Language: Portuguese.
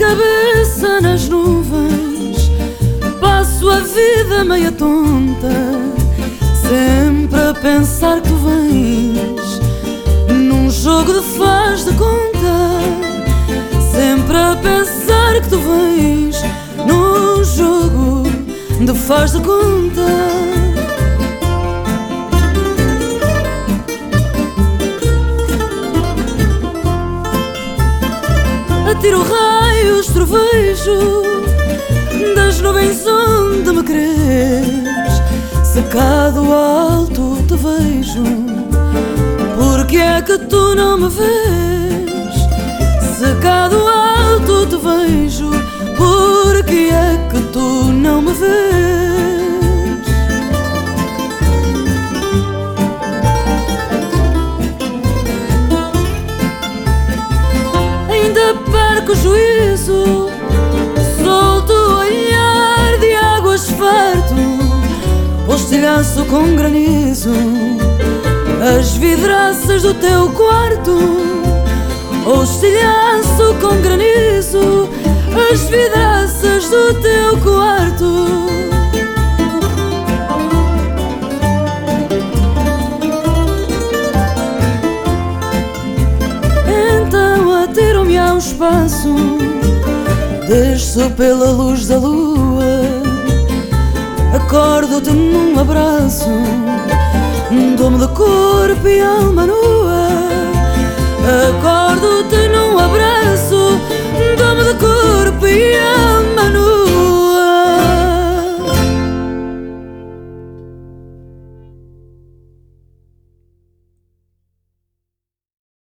cabeça nas nuvens, passo a vida meia tonta, sempre a pensar que tu vens. Num jogo de faz de conta, sempre a pensar que tu vens. Num jogo de faz de conta. Tiro raios, trovejo Das nuvens onde me queres. Secado alto te vejo. Porque é que tu não me vês? Secado alto te vejo. Porque é que tu o juízo Solto o olhar de águas farto O estilhaço com granizo As vidraças do teu quarto O estilhaço com granizo As vidraças do teu quarto espaço Desço pela luz da lua Acordo-te num abraço Dou-me de corpo e alma nua